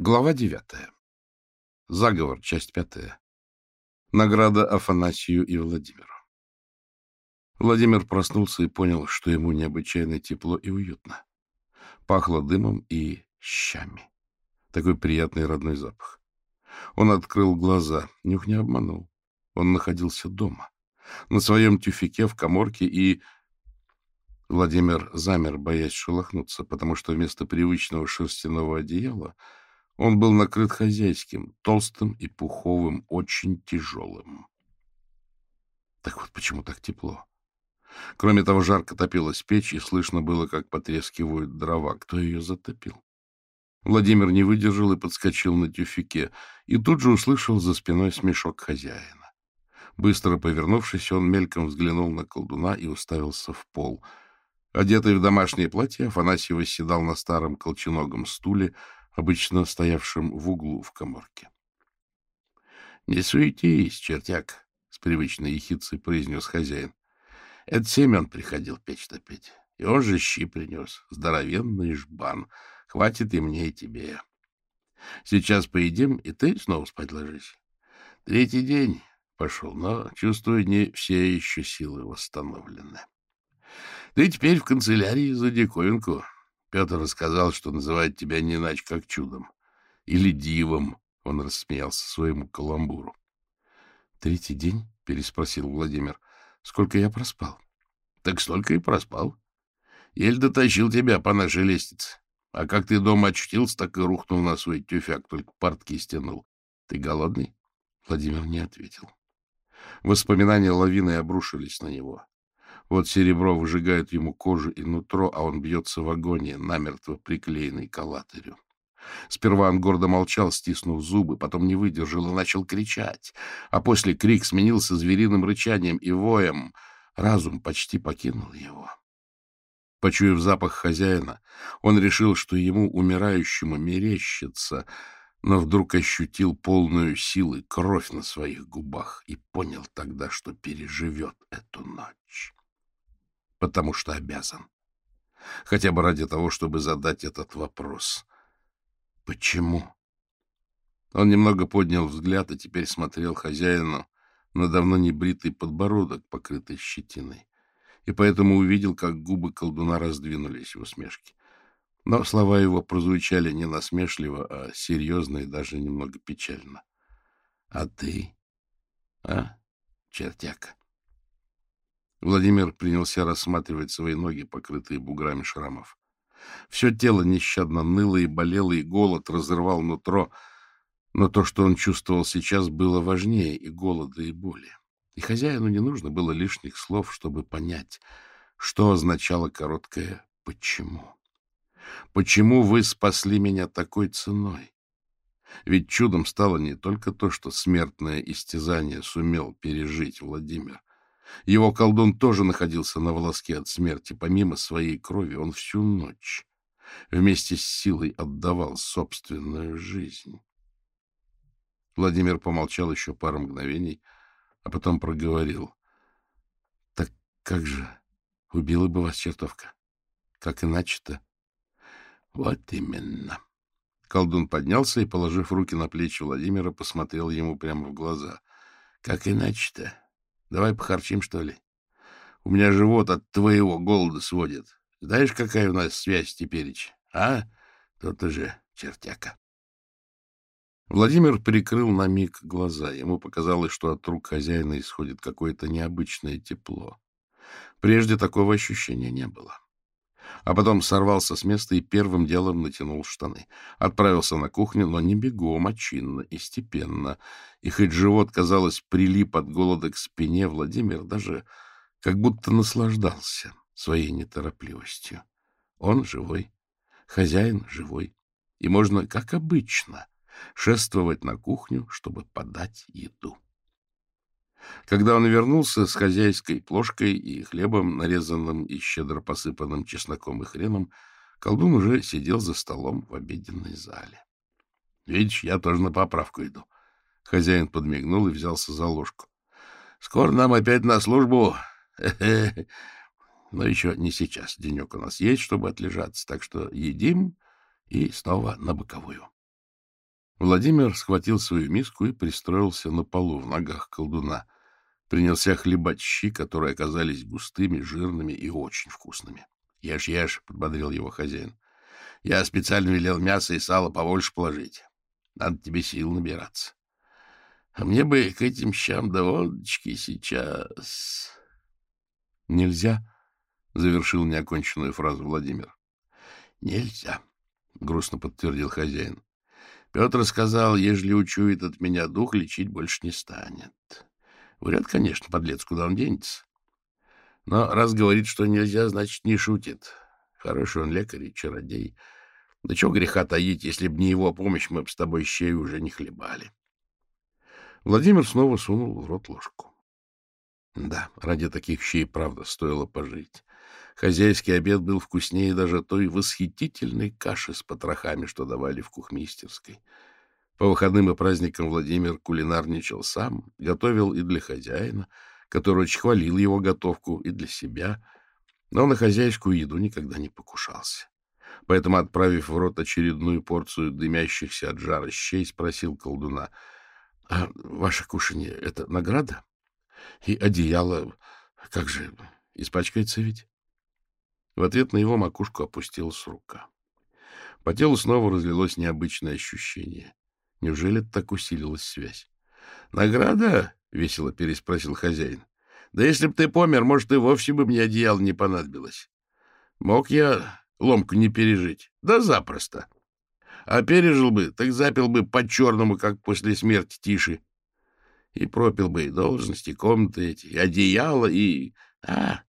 Глава девятая. Заговор, часть пятая. Награда Афанасию и Владимиру. Владимир проснулся и понял, что ему необычайно тепло и уютно. Пахло дымом и щами. Такой приятный родной запах. Он открыл глаза. Нюх не обманул. Он находился дома. На своем тюфике в коморке и... Владимир замер, боясь шелохнуться, потому что вместо привычного шерстяного одеяла он был накрыт хозяйским, толстым и пуховым, очень тяжелым. Так вот почему так тепло. Кроме того, жарко топилась печь, и слышно было, как потрескивают дрова. Кто ее затопил? Владимир не выдержал и подскочил на тюфике, и тут же услышал за спиной смешок хозяина. Быстро повернувшись, он мельком взглянул на колдуна и уставился в пол. Одетый в домашнее платье, Афанасий восседал на старом колченогом стуле, обычно стоявшим в углу в коморке. — Не суетись, чертяк, — с привычной ехицей произнес хозяин. — Это Семен приходил печь топить, и он же щи принес, здоровенный жбан. Хватит и мне, и тебе. Сейчас поедим, и ты снова спать ложись. Третий день пошел, но, чувствую, не все еще силы восстановлены. Ты теперь в канцелярии за диковинку. Петр рассказал, что называет тебя не иначе, как чудом. Или дивом, — он рассмеялся своему каламбуру. — Третий день? — переспросил Владимир. — Сколько я проспал? — Так столько и проспал. Еле дотащил тебя по нашей лестнице. А как ты дома очутился, так и рухнул на свой тюфяк, только портки стянул. Ты голодный? Владимир не ответил. Воспоминания лавиной обрушились на него. Вот серебро выжигает ему кожу и нутро, а он бьется в агонии, намертво приклеенный к алатырю. Сперва он гордо молчал, стиснув зубы, потом не выдержал и начал кричать. А после крик сменился звериным рычанием и воем. Разум почти покинул его. Почуяв запах хозяина, он решил, что ему, умирающему, мерещится, но вдруг ощутил полную силы кровь на своих губах и понял тогда, что переживет эту ночь потому что обязан. Хотя бы ради того, чтобы задать этот вопрос. Почему? Он немного поднял взгляд и теперь смотрел хозяину на давно небритый подбородок, покрытый щетиной, и поэтому увидел, как губы колдуна раздвинулись в усмешке. Но слова его прозвучали не насмешливо, а серьезно и даже немного печально. — А ты? А, чертяка? Владимир принялся рассматривать свои ноги, покрытые буграми шрамов. Все тело нещадно ныло и болело, и голод разрывал нутро, но то, что он чувствовал сейчас, было важнее и голода, и боли. И хозяину не нужно было лишних слов, чтобы понять, что означало короткое «почему». Почему вы спасли меня такой ценой? Ведь чудом стало не только то, что смертное истязание сумел пережить Владимир, его колдун тоже находился на волоске от смерти. Помимо своей крови он всю ночь вместе с силой отдавал собственную жизнь. Владимир помолчал еще пару мгновений, а потом проговорил. — Так как же? Убила бы вас чертовка. Как иначе-то? — Вот именно. Колдун поднялся и, положив руки на плечи Владимира, посмотрел ему прямо в глаза. — Как иначе-то? Давай похарчим, что ли? У меня живот от твоего голода сводит. Знаешь, какая у нас связь теперечь, а? Тот же чертяка. Владимир прикрыл на миг глаза. Ему показалось, что от рук хозяина исходит какое-то необычное тепло. Прежде такого ощущения не было. А потом сорвался с места и первым делом натянул штаны. Отправился на кухню, но не бегом, а чинно и степенно. И хоть живот, казалось, прилип от голода к спине, Владимир даже как будто наслаждался своей неторопливостью. Он живой, хозяин живой, и можно, как обычно, шествовать на кухню, чтобы подать еду. Когда он вернулся с хозяйской плошкой и хлебом, нарезанным и щедро посыпанным чесноком и хреном, колдун уже сидел за столом в обеденной зале. — Видишь, я тоже на поправку иду. Хозяин подмигнул и взялся за ложку. — Скоро нам опять на службу. Но еще не сейчас. Денек у нас есть, чтобы отлежаться, так что едим и снова на боковую. Владимир схватил свою миску и пристроился на полу в ногах колдуна. Принялся хлебать щи, которые оказались густыми, жирными и очень вкусными. — Ешь, ешь, — подбодрил его хозяин. — Я специально велел мясо и сало побольше положить. Надо тебе сил набираться. А мне бы к этим щам до водочки сейчас... — Нельзя, — завершил неоконченную фразу Владимир. — Нельзя, — грустно подтвердил хозяин. Петр сказал, ежели учует от меня дух, лечить больше не станет. Врет, конечно, подлец, куда он денется. Но раз говорит, что нельзя, значит, не шутит. Хороший он лекарь и чародей. Да чего греха таить, если б не его помощь, мы б с тобой щей уже не хлебали. Владимир снова сунул в рот ложку. Да, ради таких щей, правда, стоило пожить. Хозяйский обед был вкуснее даже той восхитительной каши с потрохами, что давали в кухмистерской. По выходным и праздникам Владимир кулинарничал сам, готовил и для хозяина, который очень хвалил его готовку, и для себя, но на хозяйскую еду никогда не покушался. Поэтому, отправив в рот очередную порцию дымящихся от жара щей, спросил колдуна, — А ваше кушанье — это награда? И одеяло, как же, испачкается ведь? В ответ на его макушку опустилась рука. По телу снова разлилось необычное ощущение. Неужели так усилилась связь? — Награда? — весело переспросил хозяин. — Да если б ты помер, может, и вовсе бы мне одеяло не понадобилось. Мог я ломку не пережить? Да запросто. А пережил бы, так запил бы по-черному, как после смерти Тиши. И пропил бы и должности, комнаты эти, и одеяло, и... А,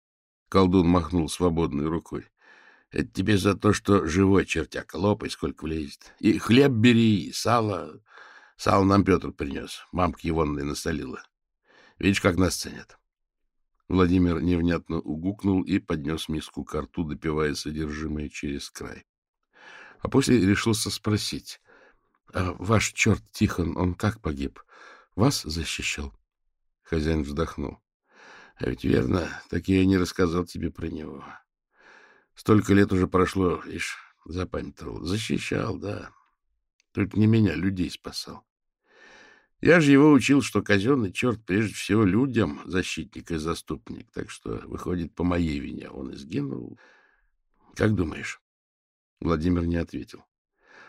Колдун махнул свободной рукой. — Это тебе за то, что живой чертяка, лопай, сколько влезет. И хлеб бери, и сало. Сало нам Петр принес, мамка егонная насолила. Видишь, как нас ценят. Владимир невнятно угукнул и поднес миску к рту, допивая содержимое через край. А после решился спросить. «А — Ваш черт Тихон, он как погиб? Вас защищал? Хозяин вздохнул. А ведь верно, так я не рассказал тебе про него. Столько лет уже прошло, ишь, запамятовал. Защищал, да. Только не меня, людей спасал. Я же его учил, что казенный черт прежде всего людям защитник и заступник. Так что, выходит, по моей вине он и сгинул. Как думаешь? Владимир не ответил.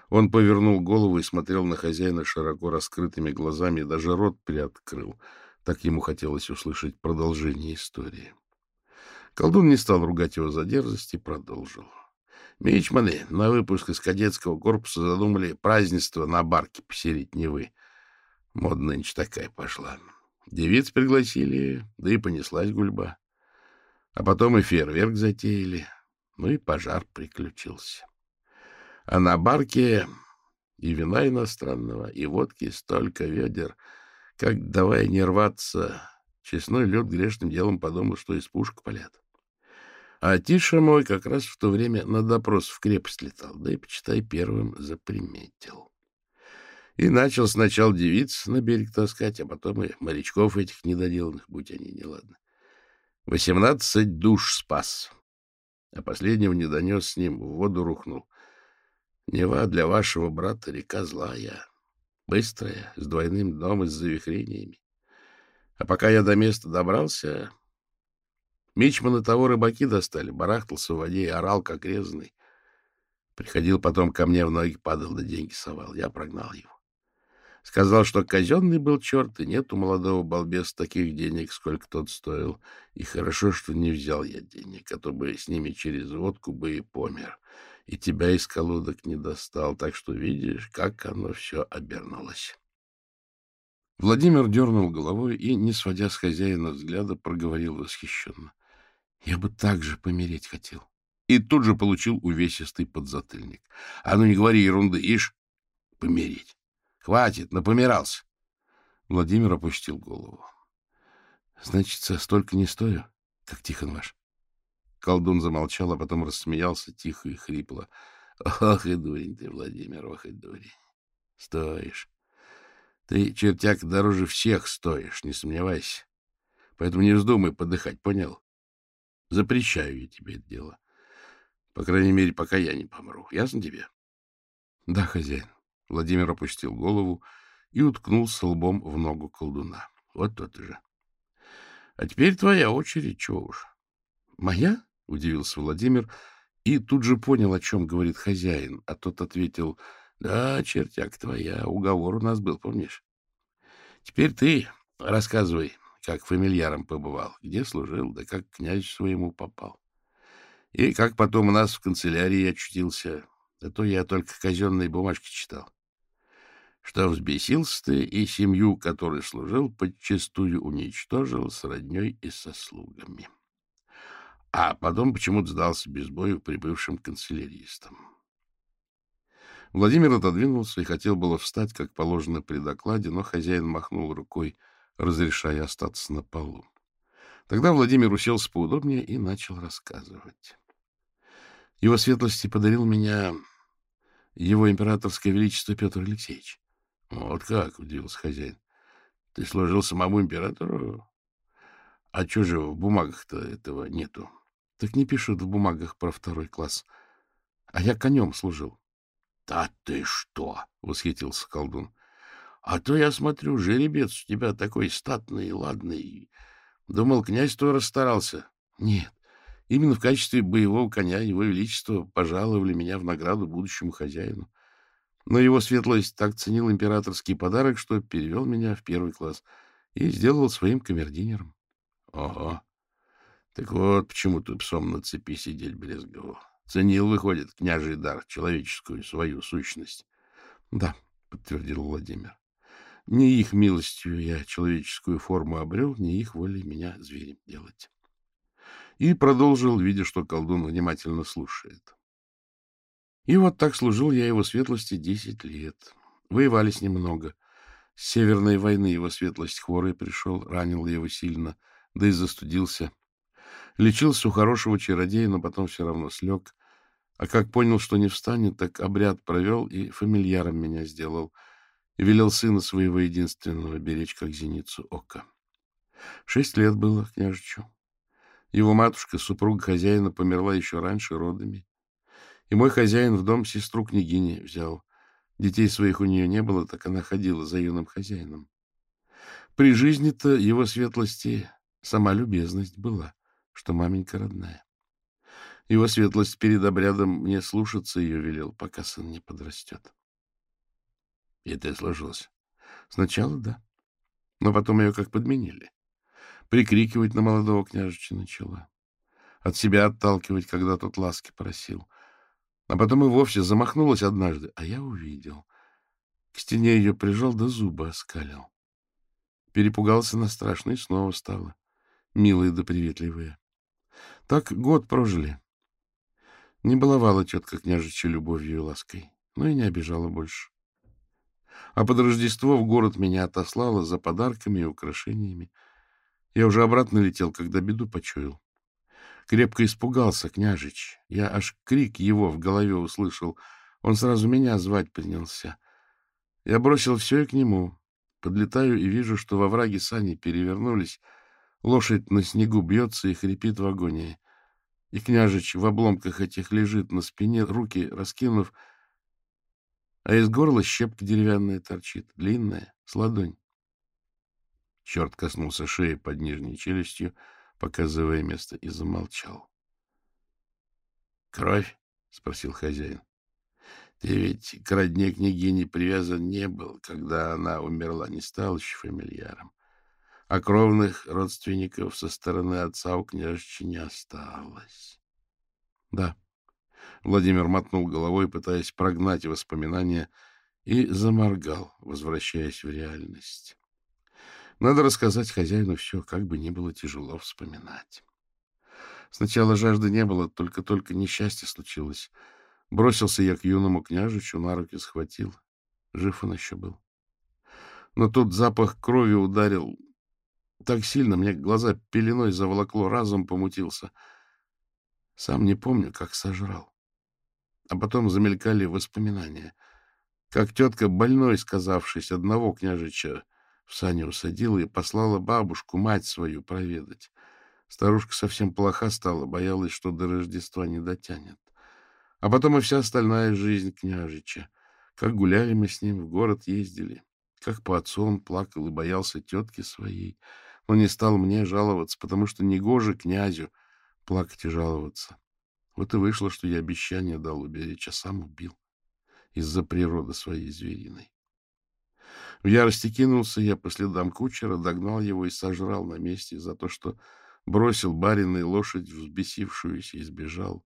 Он повернул голову и смотрел на хозяина широко раскрытыми глазами, даже рот приоткрыл — так ему хотелось услышать продолжение истории. Колдун не стал ругать его за дерзость и продолжил. Мичманы на выпуск из кадетского корпуса задумали празднество на барке посередине Невы. Мода нынче такая пошла. Девиц пригласили, да и понеслась гульба. А потом и фейерверк затеяли, ну и пожар приключился. А на барке и вина иностранного, и водки столько ведер — как, давая не рваться, честной лед грешным делом подумал, что из пушек палят. А Тиша мой как раз в то время на допрос в крепость летал, да и, почитай, первым заприметил. И начал сначала девиц на берег таскать, а потом и морячков этих недоделанных, будь они неладны. Восемнадцать душ спас, а последнего не донес с ним, в воду рухнул. Нева для вашего брата река злая, быстрая, с двойным дном и с завихрениями. А пока я до места добрался, мичманы того рыбаки достали, барахтался в воде и орал, как резанный. Приходил потом ко мне в ноги, падал, да деньги совал. Я прогнал его. Сказал, что казенный был черт, и нет у молодого балбеса таких денег, сколько тот стоил. И хорошо, что не взял я денег, а то бы с ними через водку бы и помер и тебя из колодок не достал, так что видишь, как оно все обернулось. Владимир дернул головой и, не сводя с хозяина взгляда, проговорил восхищенно. — Я бы так же помереть хотел. И тут же получил увесистый подзатыльник. — А ну не говори ерунды, ишь, помереть. Хватит, напомирался. Владимир опустил голову. — Значит, столько не стою, как Тихон ваш? Колдун замолчал, а потом рассмеялся тихо и хрипло. — Ох и дурень ты, Владимир, ох и дурень. Стоишь. Ты, чертяк, дороже всех стоишь, не сомневайся. Поэтому не вздумай подыхать, понял? Запрещаю я тебе это дело. По крайней мере, пока я не помру. Ясно тебе? — Да, хозяин. Владимир опустил голову и уткнулся лбом в ногу колдуна. — Вот тот же. — А теперь твоя очередь, чего уж. — Моя? — удивился Владимир и тут же понял, о чем говорит хозяин, а тот ответил, — Да, чертяк твоя, уговор у нас был, помнишь? — Теперь ты рассказывай, как фамильяром побывал, где служил, да как князь своему попал. И как потом у нас в канцелярии очутился, а то я только казенные бумажки читал. Что взбесился ты и семью, которой служил, подчастую уничтожил с родней и со слугами. А потом почему-то сдался без бою прибывшим канцеляристам. Владимир отодвинулся и хотел было встать, как положено при докладе, но хозяин махнул рукой, разрешая остаться на полу. Тогда Владимир уселся поудобнее и начал рассказывать. Его светлости подарил меня его императорское величество Петр Алексеевич. — Вот как, — удивился хозяин. — Ты служил самому императору? А что же в бумагах-то этого нету? — Так не пишут в бумагах про второй класс. А я конем служил. — Да ты что! — восхитился колдун. — А то я смотрю, жеребец у тебя такой статный и ладный. Думал, князь твой расстарался. — Нет, Именно в качестве боевого коня его величество пожаловали меня в награду будущему хозяину. Но его светлость так ценил императорский подарок, что перевел меня в первый класс и сделал своим камердинером. — Ого! Так вот, почему ты псом на цепи сидеть брезговал. Ценил, выходит, княжий дар, человеческую свою сущность. — Да, — подтвердил Владимир. — Не их милостью я человеческую форму обрел, не их волей меня зверем делать и продолжил, видя, что колдун внимательно слушает. И вот так служил я его светлости десять лет. Воевали с ним много. С Северной войны его светлость хворый пришел, ранил его сильно, да и застудился. Лечился у хорошего чародея, но потом все равно слег. А как понял, что не встанет, так обряд провел и фамильяром меня сделал. И велел сына своего единственного беречь, как зеницу ока. Шесть лет было княжичу. Его матушка, супруга хозяина, померла еще раньше родами. И мой хозяин в дом сестру княгини взял. Детей своих у нее не было, так она ходила за юным хозяином. При жизни-то его светлости сама любезность была, что маменька родная. Его светлость перед обрядом мне слушаться ее велел, пока сын не подрастет. И ты слушался? Сначала да, но потом ее как подменили прикрикивать на молодого княжича начала. От себя отталкивать, когда тот ласки просил. А потом и вовсе замахнулась однажды, а я увидел. К стене ее прижал, да зубы оскалил. Перепугался на страшно и снова стало. Милые да приветливые. Так год прожили. Не баловала тетка княжича любовью и лаской, но и не обижала больше. А под Рождество в город меня отослала за подарками и украшениями. Я уже обратно летел, когда беду почуял. Крепко испугался княжич. Я аж крик его в голове услышал. Он сразу меня звать принялся. Я бросил все и к нему. Подлетаю и вижу, что во враге сани перевернулись. Лошадь на снегу бьется и хрипит в агонии. И княжич в обломках этих лежит на спине, руки раскинув, а из горла щепка деревянная торчит, длинная, с ладонь. Черт коснулся шеи под нижней челюстью, показывая место, и замолчал. — Кровь? — спросил хозяин. — Ты ведь к родне княгини привязан не был, когда она умерла, не стал еще фамильяром. А кровных родственников со стороны отца у княжича не осталось. — Да. Владимир мотнул головой, пытаясь прогнать воспоминания, и заморгал, возвращаясь в реальность. Надо рассказать хозяину все, как бы ни было тяжело вспоминать. Сначала жажды не было, только-только несчастье случилось. Бросился я к юному княжичу, на руки схватил. Жив он еще был. Но тут запах крови ударил так сильно, мне глаза пеленой заволокло, разум помутился. Сам не помню, как сожрал. А потом замелькали воспоминания. Как тетка, больной сказавшись, одного княжича в сани усадила и послала бабушку, мать свою, проведать. Старушка совсем плоха стала, боялась, что до Рождества не дотянет. А потом и вся остальная жизнь княжича. Как гуляли мы с ним, в город ездили, как по отцу он плакал и боялся тетки своей, но не стал мне жаловаться, потому что негоже князю плакать и жаловаться. Вот и вышло, что я обещание дал уберечь, а сам убил из-за природы своей звериной. В ярости кинулся я по следам кучера, догнал его и сожрал на месте за то, что бросил барина и лошадь, взбесившуюся, и сбежал.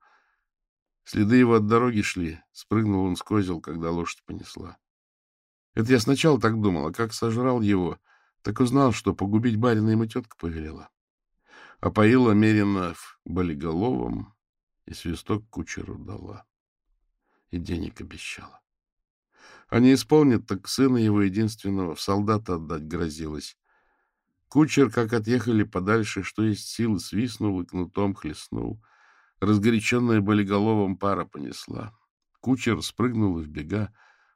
Следы его от дороги шли, спрыгнул он с козел, когда лошадь понесла. Это я сначала так думал, а как сожрал его, так узнал, что погубить барина ему тетка повелела. А меренно в болиголовом и свисток кучеру дала. И денег обещала. А не исполнит, так сына его единственного в солдата отдать грозилось. Кучер, как отъехали подальше, что есть силы, свистнул и кнутом хлестнул. Разгоряченная болиголовом пара понесла. Кучер спрыгнул и в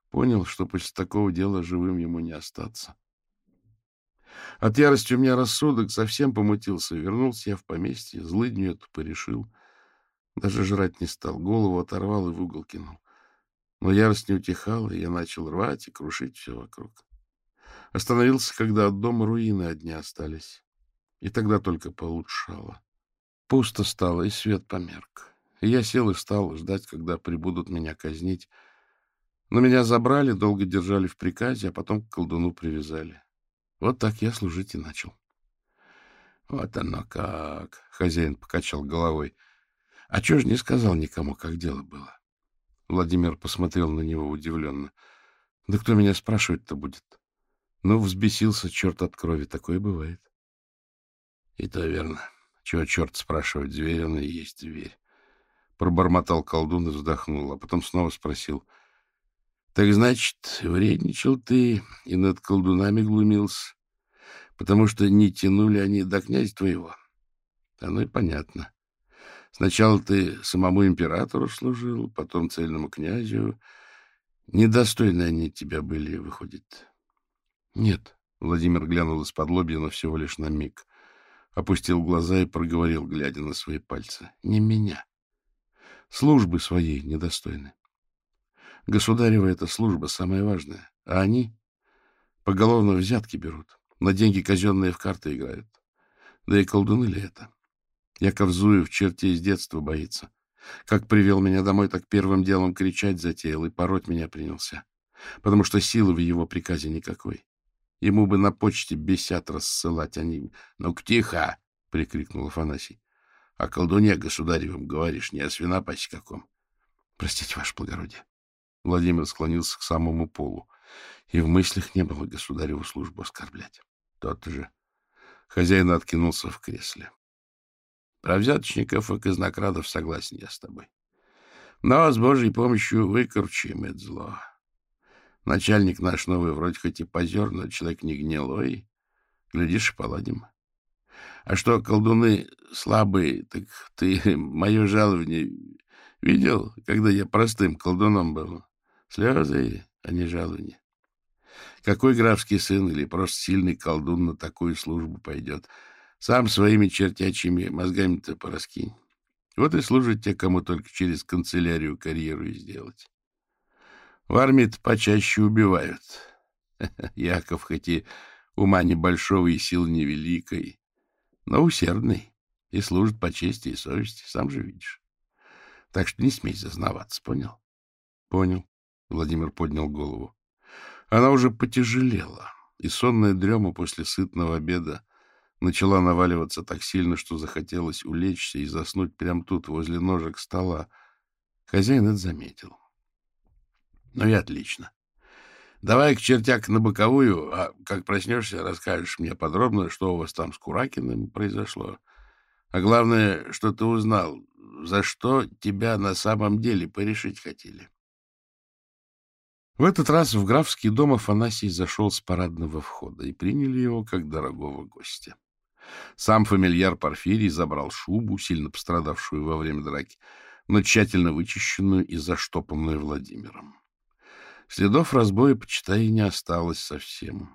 понял, что после такого дела живым ему не остаться. От ярости у меня рассудок совсем помутился. Вернулся я в поместье, злыдню эту порешил. Даже жрать не стал, голову оторвал и в угол кинул. Но ярость не утихала, и я начал рвать и крушить все вокруг. Остановился, когда от дома руины одни остались. И тогда только получшало. Пусто стало, и свет померк. И я сел и стал ждать, когда прибудут меня казнить. Но меня забрали, долго держали в приказе, а потом к колдуну привязали. Вот так я служить и начал. — Вот оно как! — хозяин покачал головой. — А чего ж не сказал никому, как дело было? Владимир посмотрел на него удивленно. — Да кто меня спрашивать-то будет? Ну, взбесился черт от крови. Такое бывает. — И то верно. Чего черт спрашивать? Зверь он и есть зверь. Пробормотал колдун и вздохнул, а потом снова спросил. — Так значит, вредничал ты и над колдунами глумился, потому что не тянули они до князя твоего? Оно и понятно. Сначала ты самому императору служил, потом цельному князю. Недостойны они тебя были, выходит. Нет, Владимир глянул из-под лобья, но всего лишь на миг. Опустил глаза и проговорил, глядя на свои пальцы. Не меня. Службы своей недостойны. Государева эта служба самая важная, а они поголовно взятки берут, на деньги казенные в карты играют. Да и колдуны ли это? Яков Зуев чертей с детства боится. Как привел меня домой, так первым делом кричать затеял и пороть меня принялся. Потому что силы в его приказе никакой. Ему бы на почте бесят рассылать, они... — Ну, тихо! — прикрикнул Афанасий. — О колдуне государевым говоришь, не о свинопасе каком. — Простите, ваше благородие. Владимир склонился к самому полу. И в мыслях не было государеву службу оскорблять. Тот же. Хозяин откинулся в кресле. Про взяточников и казнокрадов согласен я с тобой. Но с Божьей помощью выкручиваем это зло. Начальник наш новый вроде хоть и позер, но человек не гнилой. Глядишь, поладим. А что, колдуны слабые, так ты мое жалование видел, когда я простым колдуном был? Слезы, а не жалование. Какой графский сын или просто сильный колдун на такую службу пойдет — сам своими чертячими мозгами-то пораскинь. Вот и служат те, кому только через канцелярию карьеру сделать. В армии-то почаще убивают. Яков хоть и ума небольшого и сил невеликой, но усердный и служит по чести и совести, сам же видишь. Так что не смей зазнаваться, понял? — Понял. Владимир поднял голову. Она уже потяжелела, и сонная дрема после сытного обеда начала наваливаться так сильно, что захотелось улечься и заснуть прямо тут, возле ножек стола. Хозяин это заметил. Ну и отлично. Давай к чертяк на боковую, а как проснешься, расскажешь мне подробно, что у вас там с Куракиным произошло. А главное, что ты узнал, за что тебя на самом деле порешить хотели. В этот раз в графский дом Афанасий зашел с парадного входа, и приняли его как дорогого гостя. Сам фамильяр Порфирий забрал шубу, сильно пострадавшую во время драки, но тщательно вычищенную и заштопанную Владимиром. Следов разбоя, почитай, не осталось совсем.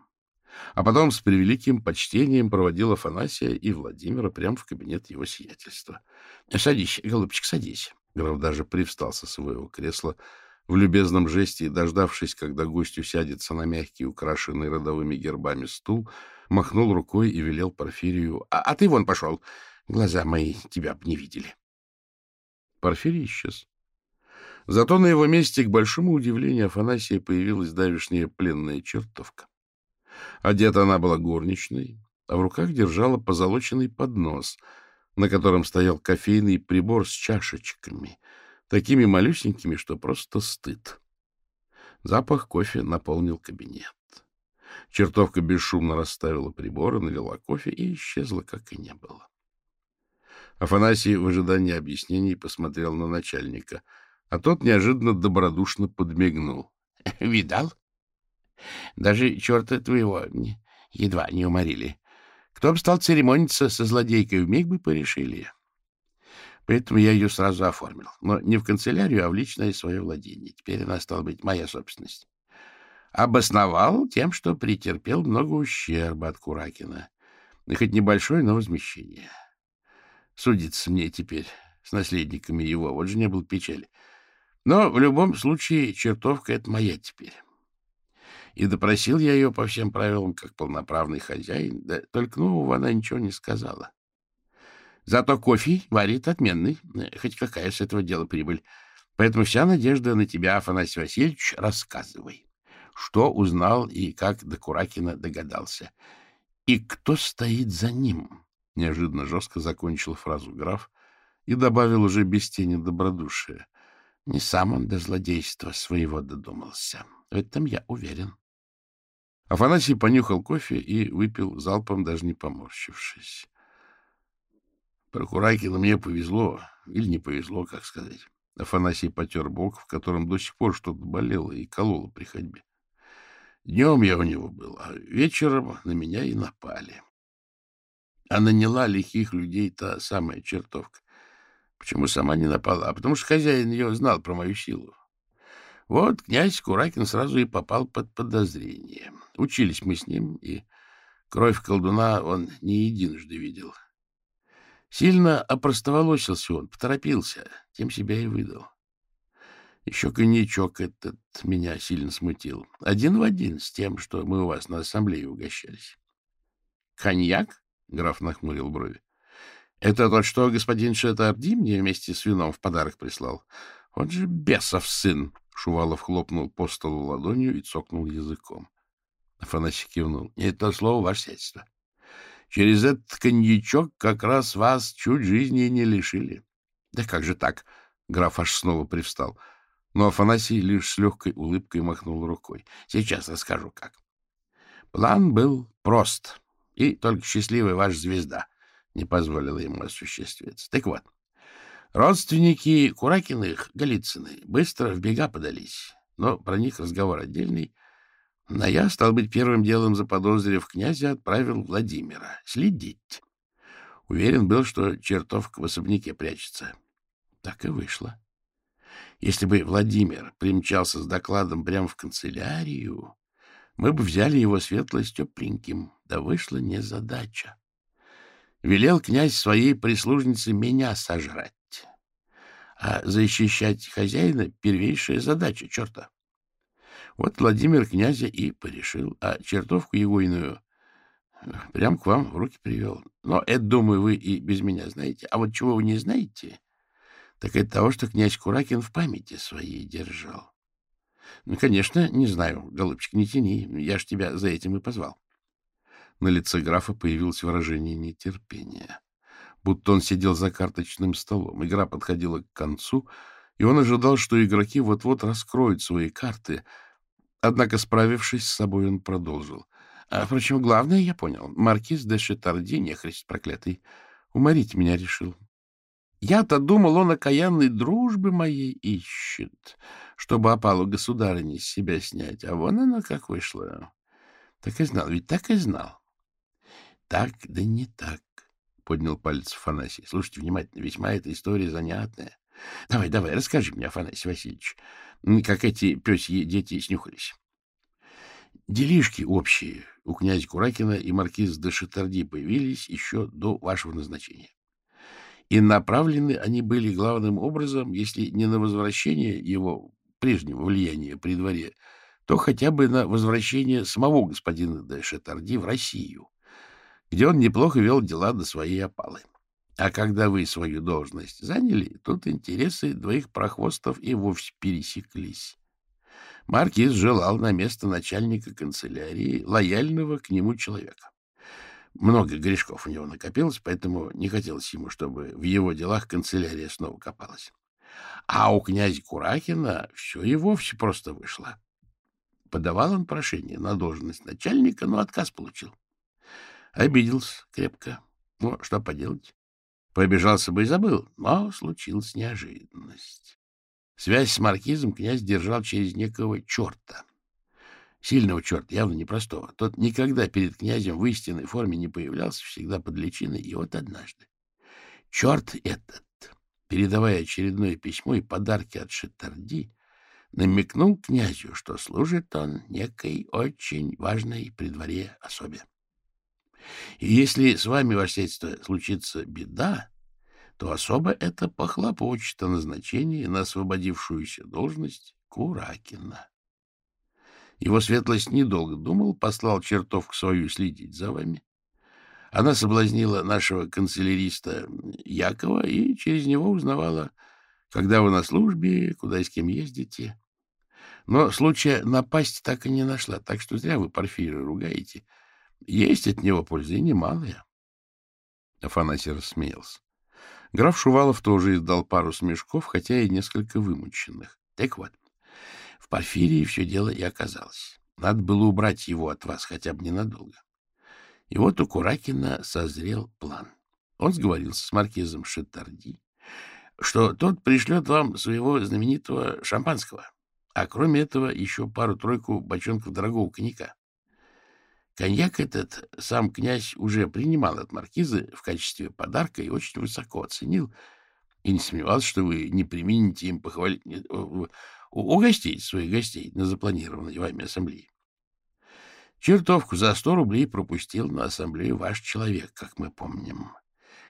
А потом с превеликим почтением проводил Афанасия и Владимира прямо в кабинет его сиятельства. — Садись, голубчик, садись. Граф даже привстал со своего кресла, В любезном жесте, дождавшись, когда гость усядется на мягкий, украшенный родовыми гербами стул, махнул рукой и велел Порфирию. «А, — А ты вон пошел! Глаза мои тебя б не видели. Порфирий исчез. Зато на его месте, к большому удивлению Афанасия, появилась давишняя пленная чертовка. Одета она была горничной, а в руках держала позолоченный поднос, на котором стоял кофейный прибор с чашечками, такими малюсенькими, что просто стыд. Запах кофе наполнил кабинет. Чертовка бесшумно расставила приборы, налила кофе и исчезла, как и не было. Афанасий в ожидании объяснений посмотрел на начальника, а тот неожиданно добродушно подмигнул. — Видал? Даже черта твоего едва не уморили. Кто бы стал церемониться со злодейкой, вмиг бы порешили. Поэтому я ее сразу оформил. Но не в канцелярию, а в личное свое владение. Теперь она стала быть моя собственность. Обосновал тем, что претерпел много ущерба от Куракина. И хоть небольшое, но возмещение. Судиться мне теперь с наследниками его. Вот же не было печали. Но в любом случае чертовка — это моя теперь. И допросил я ее по всем правилам, как полноправный хозяин, да только нового она ничего не сказала. Зато кофе варит отменный, хоть какая с этого дела прибыль. Поэтому вся надежда на тебя, Афанасий Васильевич, рассказывай. Что узнал и как до Куракина догадался. И кто стоит за ним? Неожиданно жестко закончил фразу граф и добавил уже без тени добродушия. Не сам он до злодейства своего додумался. В этом я уверен. Афанасий понюхал кофе и выпил залпом, даже не поморщившись. Про Куракина мне повезло, или не повезло, как сказать. Афанасий потер бок, в котором до сих пор что-то болело и кололо при ходьбе. Днем я у него был, а вечером на меня и напали. А наняла лихих людей та самая чертовка. Почему сама не напала? А потому что хозяин ее знал про мою силу. Вот князь Куракин сразу и попал под подозрение. Учились мы с ним, и кровь колдуна он не единожды видел. Сильно опростоволосился он, поторопился, тем себя и выдал. Еще коньячок этот меня сильно смутил. Один в один с тем, что мы у вас на ассамблее угощались. — Коньяк? — граф нахмурил брови. — Это тот, что господин Шетарди мне вместе с вином в подарок прислал. Он же бесов сын! Шувалов хлопнул по столу ладонью и цокнул языком. Афанасий кивнул. — Не то слово, ваше сядьство. Через этот коньячок как раз вас чуть жизни не лишили. — Да как же так? — граф аж снова привстал. Но Афанасий лишь с легкой улыбкой махнул рукой. — Сейчас расскажу, как. План был прост, и только счастливая ваша звезда не позволила ему осуществиться. Так вот, Родственники Куракиных, Голицыны, быстро в бега подались, но про них разговор отдельный. А я, стал быть, первым делом заподозрив князя, отправил Владимира следить. Уверен был, что чертовка в особняке прячется. Так и вышло. Если бы Владимир примчался с докладом прямо в канцелярию, мы бы взяли его светлость тепленьким, да вышла незадача. Велел князь своей прислужнице меня сожрать. А защищать хозяина — первейшая задача черта. Вот Владимир князя и порешил, а чертовку егойную прям к вам в руки привел. Но это, думаю, вы и без меня знаете. А вот чего вы не знаете, так это того, что князь Куракин в памяти своей держал. Ну, конечно, не знаю, голубчик, не тяни, я ж тебя за этим и позвал. На лице графа появилось выражение нетерпения будто он сидел за карточным столом. Игра подходила к концу, и он ожидал, что игроки вот-вот раскроют свои карты. Однако, справившись с собой, он продолжил. А, впрочем, главное я понял. Маркиз де Шетарди, нехрист проклятый, уморить меня решил. Я-то думал, он окаянной дружбы моей ищет, чтобы опалу государыни с себя снять. А вон оно как вышло. Так и знал, ведь так и знал. Так, да не так. — поднял палец Афанасий. — Слушайте внимательно, весьма эта история занятная. Давай, давай, расскажи мне, Афанасий Васильевич, как эти пёсьи дети снюхались. Делишки общие у князя Куракина и маркиза де Шатарди появились еще до вашего назначения. И направлены они были главным образом, если не на возвращение его прежнего влияния при дворе, то хотя бы на возвращение самого господина де Шетарди в Россию, где он неплохо вел дела до своей опалы. А когда вы свою должность заняли, тут интересы двоих прохвостов и вовсе пересеклись. Маркиз желал на место начальника канцелярии лояльного к нему человека. Много грешков у него накопилось, поэтому не хотелось ему, чтобы в его делах канцелярия снова копалась. А у князя Куракина все и вовсе просто вышло. Подавал он прошение на должность начальника, но отказ получил. Обиделся крепко. Ну, что поделать? Побежался бы и забыл, но случилась неожиданность. Связь с маркизом князь держал через некого черта. Сильного черта, явно непростого. Тот никогда перед князем в истинной форме не появлялся, всегда под личиной. И вот однажды черт этот, передавая очередное письмо и подарки от Шитарди, намекнул князю, что служит он некой очень важной при дворе особе. И если с вами, ваше сельство, случится беда, то особо это похлопочет о назначении на освободившуюся должность Куракина. Его светлость недолго думал, послал чертовку свою следить за вами. Она соблазнила нашего канцеляриста Якова и через него узнавала, когда вы на службе, куда и с кем ездите. Но случая напасть так и не нашла, так что зря вы Порфирия ругаете — есть от него польза и немалая. Афанасий рассмеялся. Граф Шувалов тоже издал пару смешков, хотя и несколько вымученных. Так вот, в Порфирии все дело и оказалось. Надо было убрать его от вас хотя бы ненадолго. И вот у Куракина созрел план. Он сговорился с маркизом Шитарди, что тот пришлет вам своего знаменитого шампанского, а кроме этого еще пару-тройку бочонков дорогого коньяка. Коньяк этот сам князь уже принимал от маркизы в качестве подарка и очень высоко оценил, и не сомневался, что вы не примените им похвалить, угостить своих гостей на запланированной вами ассамблее. Чертовку за сто рублей пропустил на ассамблею ваш человек, как мы помним.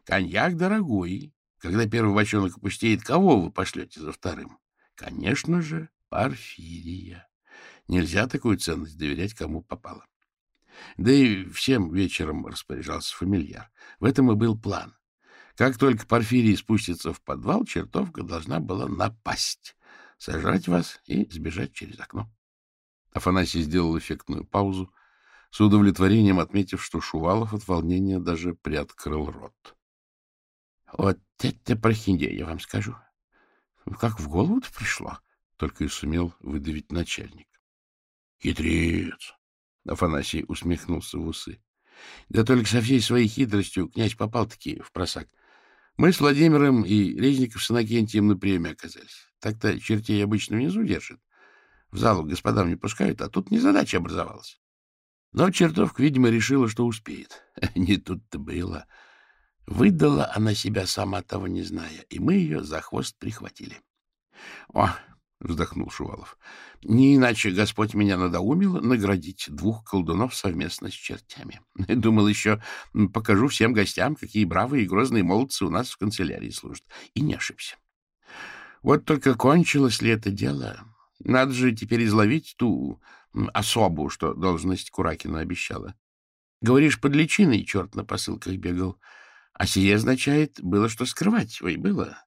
Коньяк дорогой. Когда первый бочонок опустеет, кого вы пошлете за вторым? Конечно же, Порфирия. Нельзя такую ценность доверять, кому попало. Да и всем вечером распоряжался фамильяр. В этом и был план. Как только Порфирий спустится в подвал, чертовка должна была напасть, сожрать вас и сбежать через окно. Афанасий сделал эффектную паузу, с удовлетворением отметив, что Шувалов от волнения даже приоткрыл рот. — Вот это прохиндея, я вам скажу. Как в голову-то пришло? — только и сумел выдавить начальник. — Хитрец! Афанасий усмехнулся в усы. Да только со всей своей хитростью князь попал-таки в просак. Мы с Владимиром и Резников с Иннокентием на приеме оказались. Так-то чертей обычно внизу держат. В залу господам не пускают, а тут незадача образовалась. Но чертовка, видимо, решила, что успеет. Не тут-то было. Выдала она себя, сама того не зная, и мы ее за хвост прихватили. О, — вздохнул Шувалов. — Не иначе Господь меня надоумил наградить двух колдунов совместно с чертями. Думал еще, покажу всем гостям, какие бравые и грозные молодцы у нас в канцелярии служат. И не ошибся. Вот только кончилось ли это дело? Надо же теперь изловить ту особу, что должность Куракина обещала. Говоришь, под личиной черт на посылках бегал. А сие означает, было что скрывать. Ой, было.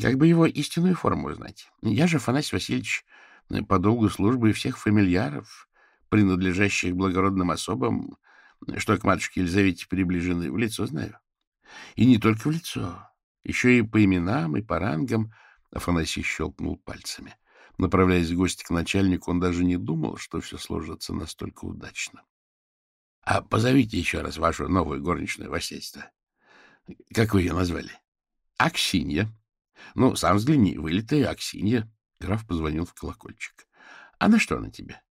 Как бы его истинную форму узнать? Я же, Афанасий Васильевич, по долгу службы всех фамильяров, принадлежащих благородным особам, что к матушке Елизавете приближены, в лицо знаю. И не только в лицо, еще и по именам, и по рангам. Афанасий щелкнул пальцами. Направляясь в гости к начальнику, он даже не думал, что все сложится настолько удачно. — А позовите еще раз вашу новую горничную восседство. Как вы ее назвали? — Аксинья. Ну, сам взгляни, вылитая Аксинья. Граф позвонил в колокольчик. — А на что она тебе?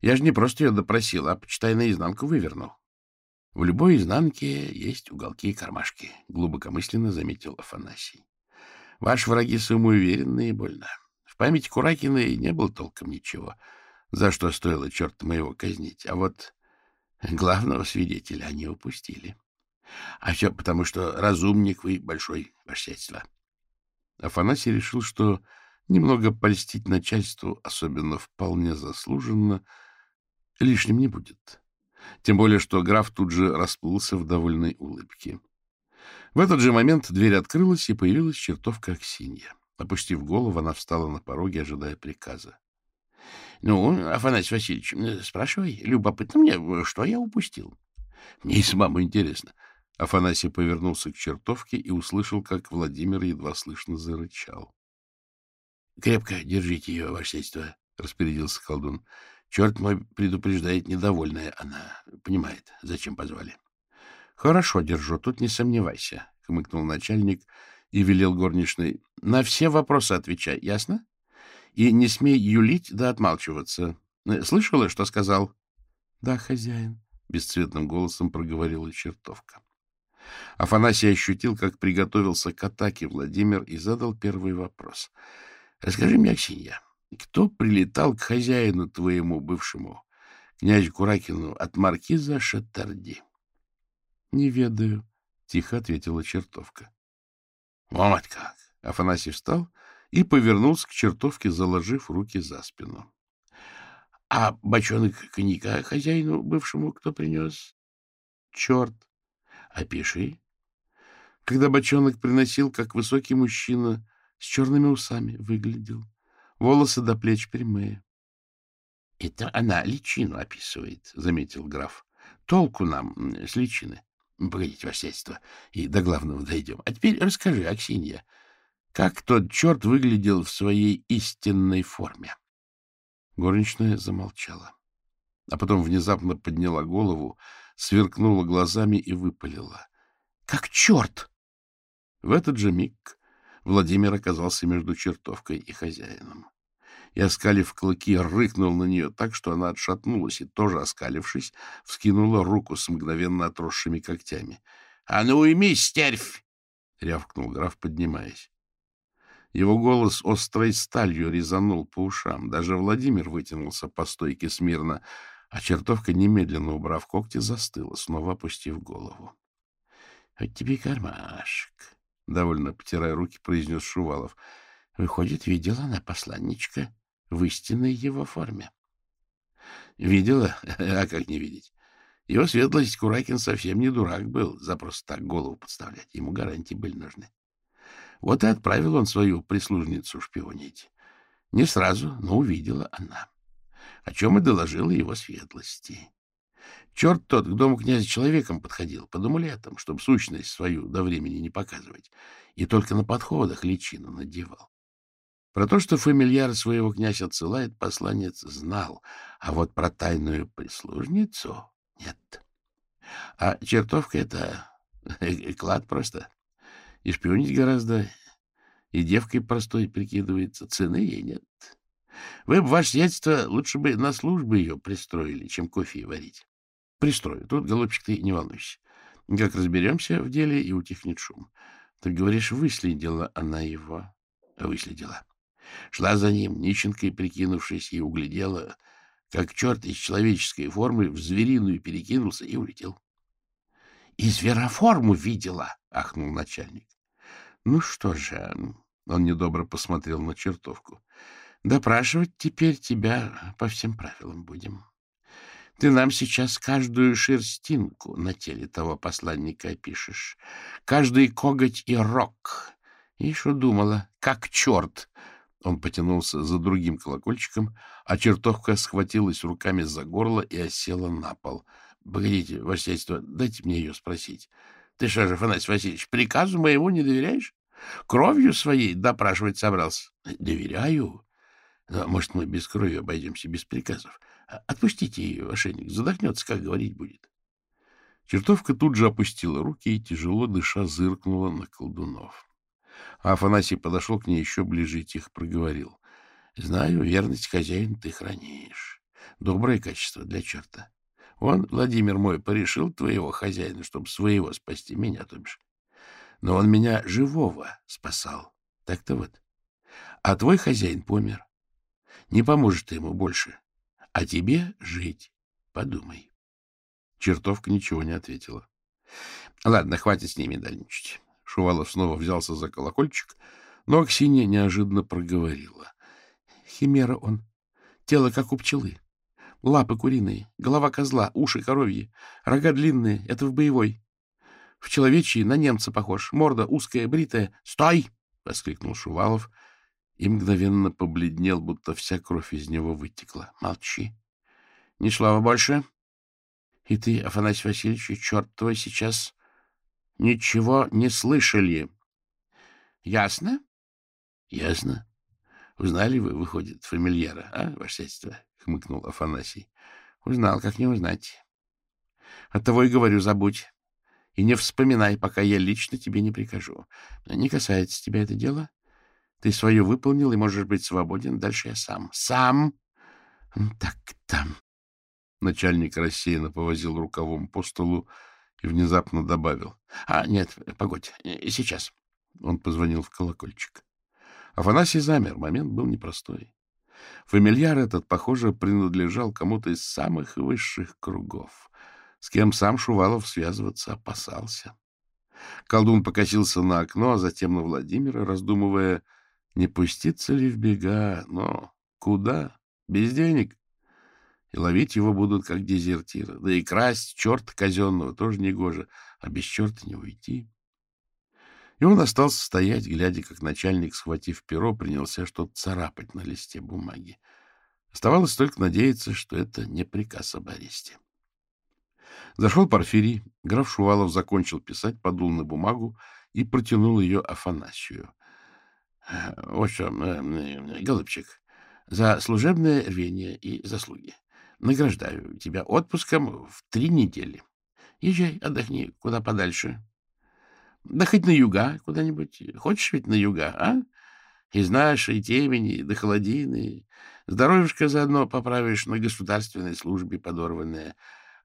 Я же не просто ее допросил, а, почитай, наизнанку вывернул. — В любой изнанке есть уголки и кармашки, — глубокомысленно заметил Афанасий. — Ваши враги самоуверенные больно. В памяти Куракиной не было толком ничего, за что стоило черт моего казнить. А вот главного свидетеля они упустили. А все потому, что разумник вы большой, ваше сядьство. Афанасий решил, что Немного польстить начальству, особенно вполне заслуженно, лишним не будет. Тем более, что граф тут же расплылся в довольной улыбке. В этот же момент дверь открылась, и появилась чертовка Аксинья. Опустив голову, она встала на пороге, ожидая приказа. — Ну, Афанасий Васильевич, спрашивай. Любопытно мне, что я упустил. — Мне и самому интересно. Афанасий повернулся к чертовке и услышал, как Владимир едва слышно зарычал. — Крепко держите ее, ваше сельство, — распорядился колдун. — Черт мой предупреждает недовольная она. Понимает, зачем позвали. — Хорошо держу, тут не сомневайся, — хмыкнул начальник и велел горничной. — На все вопросы отвечай, ясно? И не смей юлить да отмалчиваться. Слышала, что сказал? — Да, хозяин, — бесцветным голосом проговорила чертовка. Афанасий ощутил, как приготовился к атаке Владимир и задал первый вопрос. — Расскажи мне, Аксинья, кто прилетал к хозяину твоему бывшему, князю Куракину, от маркиза Шатарди? — Не ведаю, — тихо ответила чертовка. — Вот как! — Афанасий встал и повернулся к чертовке, заложив руки за спину. — А бочонок коньяка хозяину бывшему кто принес? — Черт! Опиши. Когда бочонок приносил, как высокий мужчина, с черными усами выглядел, волосы до плеч прямые. — Это она личину описывает, — заметил граф. — Толку нам с личины. Погодите, ваше и до главного дойдем. А теперь расскажи, Аксинья, как тот черт выглядел в своей истинной форме? Горничная замолчала, а потом внезапно подняла голову, сверкнула глазами и выпалила. — Как черт! В этот же миг Владимир оказался между чертовкой и хозяином. И, оскалив клыки, рыкнул на нее так, что она отшатнулась и, тоже оскалившись, вскинула руку с мгновенно отросшими когтями. — А ну уймись, стервь! — рявкнул граф, поднимаясь. Его голос острой сталью резанул по ушам. Даже Владимир вытянулся по стойке смирно, а чертовка, немедленно убрав когти, застыла, снова опустив голову. — Вот тебе кармашек, — довольно потирая руки, произнес Шувалов. — Выходит, видела она посланничка в истинной его форме. — Видела? А как не видеть? Его светлость Куракин совсем не дурак был за просто так голову подставлять. Ему гарантии были нужны. Вот и отправил он свою прислужницу шпионить. Не сразу, но увидела она о чем и доложила его светлости. Черт тот к дому князя человеком подходил, под амулетом, чтобы сущность свою до времени не показывать, и только на подходах личину надевал. Про то, что фамильяр своего князь отсылает, посланец знал, а вот про тайную прислужницу нет. А чертовка — это клад просто. И шпионить гораздо, и девкой простой прикидывается, цены ей нет. Вы бы, ваше сиятельство, лучше бы на службу ее пристроили, чем кофе варить. Пристрою. Тут, голубчик, ты не волнуйся. Как разберемся в деле, и утихнет шум. Ты говоришь, выследила она его. Выследила. Шла за ним, нищенкой прикинувшись, и углядела, как черт из человеческой формы в звериную перекинулся и улетел. — И звероформу видела! — ахнул начальник. — Ну что же, он недобро посмотрел на чертовку. Допрашивать теперь тебя по всем правилам будем. Ты нам сейчас каждую шерстинку на теле того посланника опишешь, каждый коготь и рог. Что думала, как черт! Он потянулся за другим колокольчиком, а чертовка схватилась руками за горло и осела на пол. — Погодите, ваше сельство, дайте мне ее спросить. Ты что же, Афанасий Васильевич, приказу моего не доверяешь? Кровью своей допрашивать собрался? — Доверяю. Но, может, мы без крови обойдемся, без приказов. А, отпустите ее, ошейник, задохнется, как говорить будет. Чертовка тут же опустила руки и, тяжело дыша, зыркнула на колдунов. А Афанасий подошел к ней еще ближе и тихо проговорил. — Знаю, верность хозяин ты хранишь. Доброе качество для черта. Он, Владимир мой, порешил твоего хозяина, чтобы своего спасти, меня, то бишь. Но он меня живого спасал. Так-то вот. А твой хозяин помер. Не поможет ему больше. А тебе жить. Подумай. Чертовка ничего не ответила. Ладно, хватит с ними дальничать. Шувалов снова взялся за колокольчик, Но Аксинья неожиданно проговорила. — Химера он. Тело, как у пчелы. Лапы куриные, голова козла, уши коровьи, рога длинные — это в боевой. В человечьи на немца похож, морда узкая, бритая. «Стой!» — воскликнул Шувалов и мгновенно побледнел, будто вся кровь из него вытекла. «Молчи. Ни слова больше. И ты, Афанасий Васильевич, и черт твой сейчас ничего не слышали. Ясно? Ясно. Узнали вы, выходит, фамильяра, а, ваше сельство? хмыкнул Афанасий. Узнал, как не узнать. Оттого и говорю, забудь. И не вспоминай, пока я лично тебе не прикажу. Не касается тебя это дело. Ты свое выполнил и можешь быть свободен. Дальше я сам. Сам! Так там. Начальник рассеянно повозил рукавом по столу и внезапно добавил. — А, нет, погодь, сейчас. Он позвонил в колокольчик. Афанасий замер. Момент был непростой. Фамильяр этот, похоже, принадлежал кому-то из самых высших кругов, с кем сам Шувалов связываться опасался. Колдун покосился на окно, а затем на Владимира, раздумывая, не пуститься ли в бега, но куда? Без денег? и ловить его будут как дезертира. Да и красть черта казенного тоже негоже, а без черта не уйти. И он остался стоять, глядя, как начальник, схватив перо, принялся что-то царапать на листе бумаги. Оставалось только надеяться, что это не приказ об аресте. Зашел Порфирий. Граф Шувалов закончил писать, подул на бумагу и протянул ее Афанасию. — Вот что, голубчик, за служебное рвение и заслуги. Награждаю тебя отпуском в три недели. Езжай, отдохни куда подальше. Да хоть на юга куда-нибудь. Хочешь ведь на юга, а? Из нашей темени до холодины. Здоровьишко заодно поправишь на государственной службе подорванное.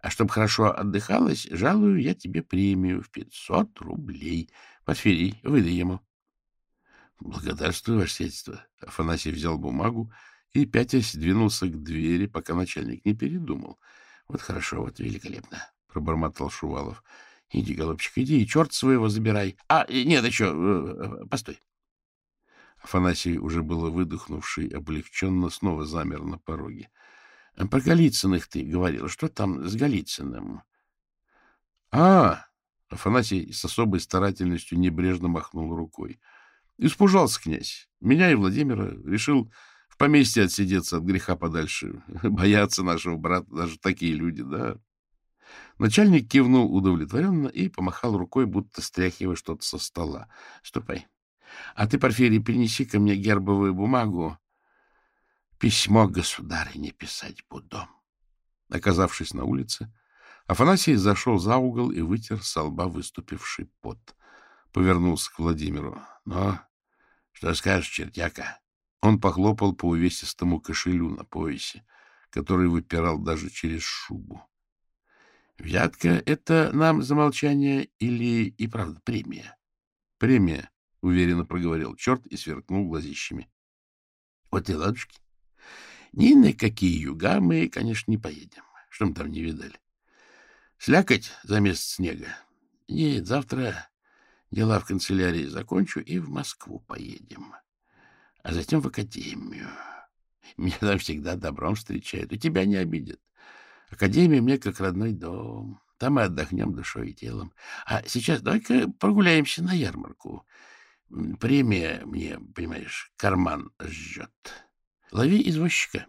А чтобы хорошо отдыхалось, жалую я тебе премию в пятьсот рублей. Порфирий, выдай ему. — Благодарствую, ваше сельство. Афанасий взял бумагу и, пятясь, двинулся к двери, пока начальник не передумал. — Вот хорошо, вот великолепно, — пробормотал Шувалов. — Иди, голубчик, иди, и черт своего забирай. А, нет, еще, э, э, постой. Афанасий, уже было выдохнувший, облегченно снова замер на пороге. — Про Голицыных ты говорил. Что там с Голицыным? — А! — Афанасий с особой старательностью небрежно махнул рукой. — Испужался князь. Меня и Владимира. Решил в поместье отсидеться от греха подальше. Боятся нашего брата даже такие люди, да? Начальник кивнул удовлетворенно и помахал рукой, будто стряхивая что-то со стола. — Ступай. А ты, Порфирий, принеси ко мне гербовую бумагу. Письмо государыне писать буду. Оказавшись на улице, Афанасий зашел за угол и вытер со лба выступивший пот. Повернулся к Владимиру. — Ну, что скажешь, чертяка? Он похлопал по увесистому кошелю на поясе, который выпирал даже через шубу. — Взятка — это нам за молчание или и правда премия? — Премия, — уверенно проговорил черт и сверкнул глазищами. — Вот и ладушки. Ни на какие юга мы, конечно, не поедем. Что мы там не видали? Слякать за месяц снега? Нет, завтра дела в канцелярии закончу и в Москву поедем. — а затем в академию. Меня там всегда добром встречают, и тебя не обидят. Академия мне как родной дом. Там мы отдохнем душой и телом. А сейчас давай-ка прогуляемся на ярмарку. Премия мне, понимаешь, карман жжет. Лови извозчика.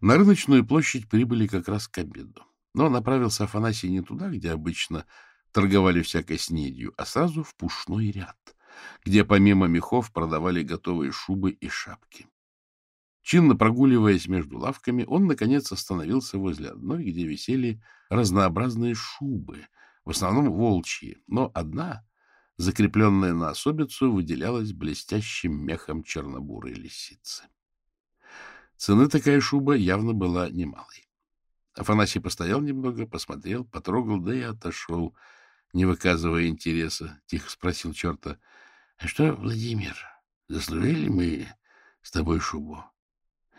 На рыночную площадь прибыли как раз к обеду. Но направился Афанасий не туда, где обычно торговали всякой снедью, а сразу в пушной ряд — где помимо мехов продавали готовые шубы и шапки. Чинно прогуливаясь между лавками, он, наконец, остановился возле одной, где висели разнообразные шубы, в основном волчьи, но одна, закрепленная на особицу, выделялась блестящим мехом чернобурой лисицы. Цены такая шуба явно была немалой. Афанасий постоял немного, посмотрел, потрогал, да и отошел, не выказывая интереса. Тихо спросил черта —— А что, Владимир, заслужили мы с тобой шубу?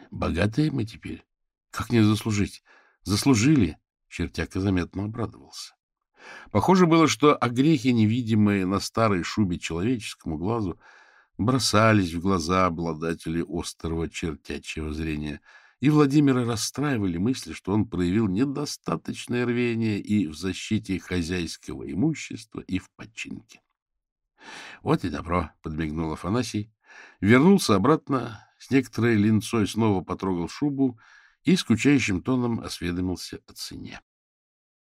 Богатые мы теперь. Как не заслужить? Заслужили. Чертяка заметно обрадовался. Похоже было, что огрехи, невидимые на старой шубе человеческому глазу, бросались в глаза обладателей острого чертячего зрения, и Владимира расстраивали мысли, что он проявил недостаточное рвение и в защите хозяйского имущества, и в подчинке. — Вот и добро, — подмигнул Афанасий, вернулся обратно, с некоторой линцой снова потрогал шубу и скучающим тоном осведомился о цене.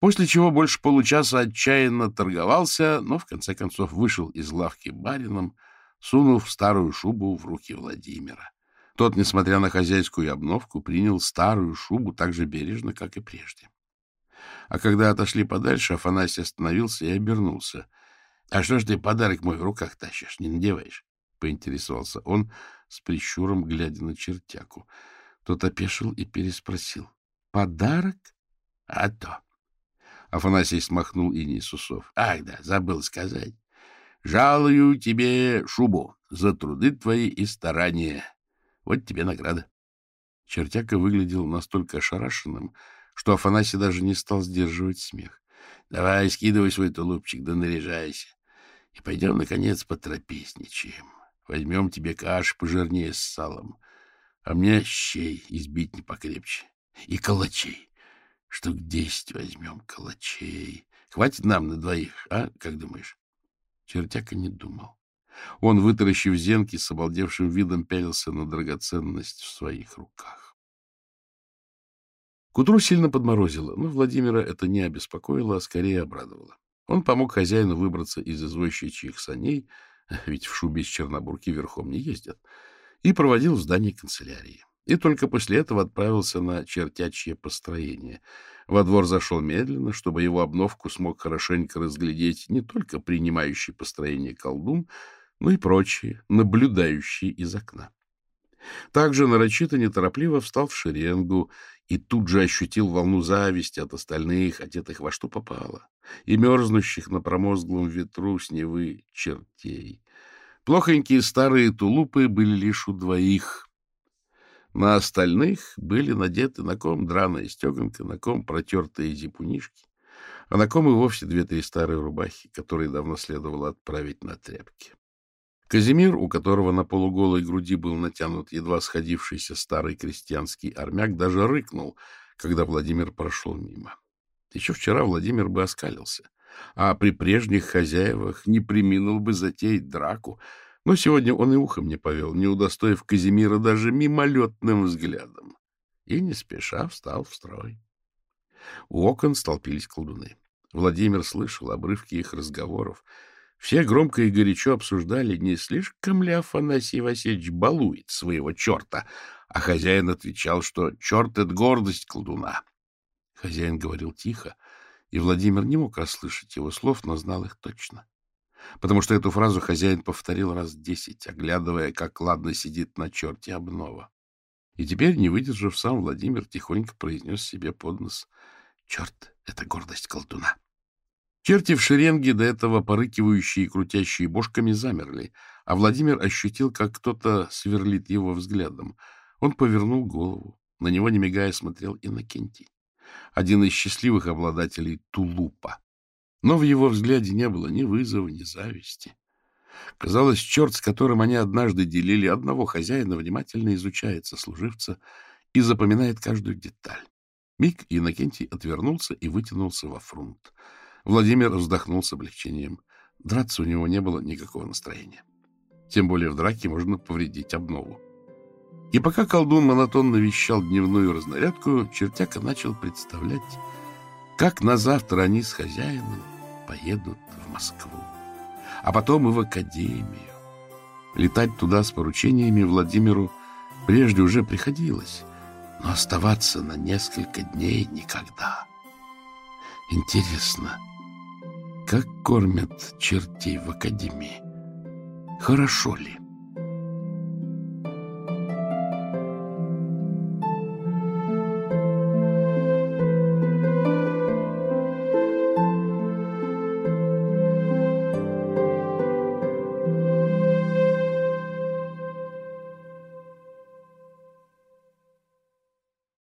После чего больше получаса отчаянно торговался, но в конце концов вышел из лавки барином, сунув старую шубу в руки Владимира. Тот, несмотря на хозяйскую обновку, принял старую шубу так же бережно, как и прежде. А когда отошли подальше, Афанасий остановился и обернулся. — А что ж ты подарок мой в руках тащишь, не надеваешь? — поинтересовался он с прищуром, глядя на чертяку. Тот опешил и переспросил. — Подарок? — А то. Афанасий смахнул иней с усов. — Ах да, забыл сказать. Жалую тебе шубу за труды твои и старания. Вот тебе награда. Чертяка выглядел настолько ошарашенным, что Афанасий даже не стал сдерживать смех. — Давай, скидывай свой тулупчик, да наряжайся. И пойдем, наконец, потрапезничаем. Возьмем тебе каш пожирнее с салом, а мне щей избить не покрепче. И калачей. Штук десять возьмем калачей. Хватит нам на двоих, а? Как думаешь? Чертяка не думал. Он, вытаращив зенки, с обалдевшим видом пялился на драгоценность в своих руках. К утру сильно подморозило, но Владимира это не обеспокоило, а скорее обрадовало. Он помог хозяину выбраться из извозчичьих саней, ведь в шубе из Чернобурки верхом не ездят, и проводил в здание канцелярии. И только после этого отправился на чертячье построение — во двор зашел медленно, чтобы его обновку смог хорошенько разглядеть не только принимающий построение колдун, но и прочие, наблюдающие из окна. Также нарочито неторопливо встал в шеренгу и тут же ощутил волну зависти от остальных, одетых во что попало, и мерзнущих на промозглом ветру с Невы чертей. Плохонькие старые тулупы были лишь у двоих, на остальных были надеты на ком драная стеганка, на ком протертые зипунишки, а на ком и вовсе две-три старые рубахи, которые давно следовало отправить на тряпки. Казимир, у которого на полуголой груди был натянут едва сходившийся старый крестьянский армяк, даже рыкнул, когда Владимир прошел мимо. Еще вчера Владимир бы оскалился, а при прежних хозяевах не приминул бы затеять драку, но сегодня он и ухом не повел, не удостоив Казимира даже мимолетным взглядом. И не спеша встал в строй. У окон столпились колдуны. Владимир слышал обрывки их разговоров. Все громко и горячо обсуждали, не слишком ли Афанасий Васильевич балует своего черта, а хозяин отвечал, что черт — это гордость колдуна. Хозяин говорил тихо, и Владимир не мог расслышать его слов, но знал их точно потому что эту фразу хозяин повторил раз десять, оглядывая, как ладно сидит на черте обнова. И теперь, не выдержав, сам Владимир тихонько произнес себе под нос «Черт, это гордость колдуна». Черти в шеренге, до этого порыкивающие и крутящие бошками, замерли, а Владимир ощутил, как кто-то сверлит его взглядом. Он повернул голову. На него, не мигая, смотрел Иннокентий, один из счастливых обладателей тулупа. Но в его взгляде не было ни вызова, ни зависти. Казалось, черт, с которым они однажды делили одного хозяина, внимательно изучает сослуживца и запоминает каждую деталь. Миг Иннокентий отвернулся и вытянулся во фрунт. Владимир вздохнул с облегчением. Драться у него не было никакого настроения. Тем более в драке можно повредить обнову. И пока колдун монотонно вещал дневную разнарядку, чертяка начал представлять, как на завтра они с хозяином поедут в Москву, а потом и в академию. Летать туда с поручениями Владимиру прежде уже приходилось, но оставаться на несколько дней никогда. Интересно, как кормят чертей в академии? Хорошо ли?